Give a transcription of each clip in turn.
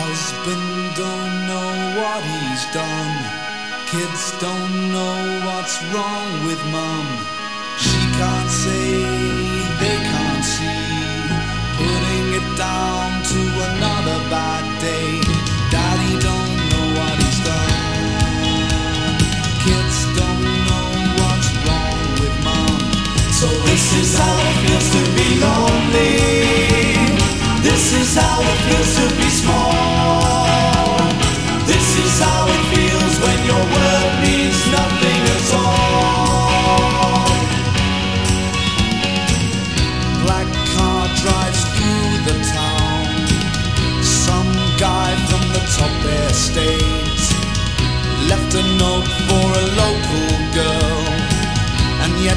Husband don't know what he's done. Kids don't know what's wrong with mom.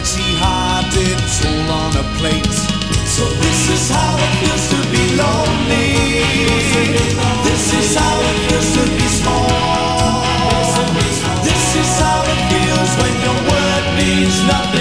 she had it all on a plate. So this is how it feels to be lonely. This is how it feels to be small. This is how it feels when your word means nothing.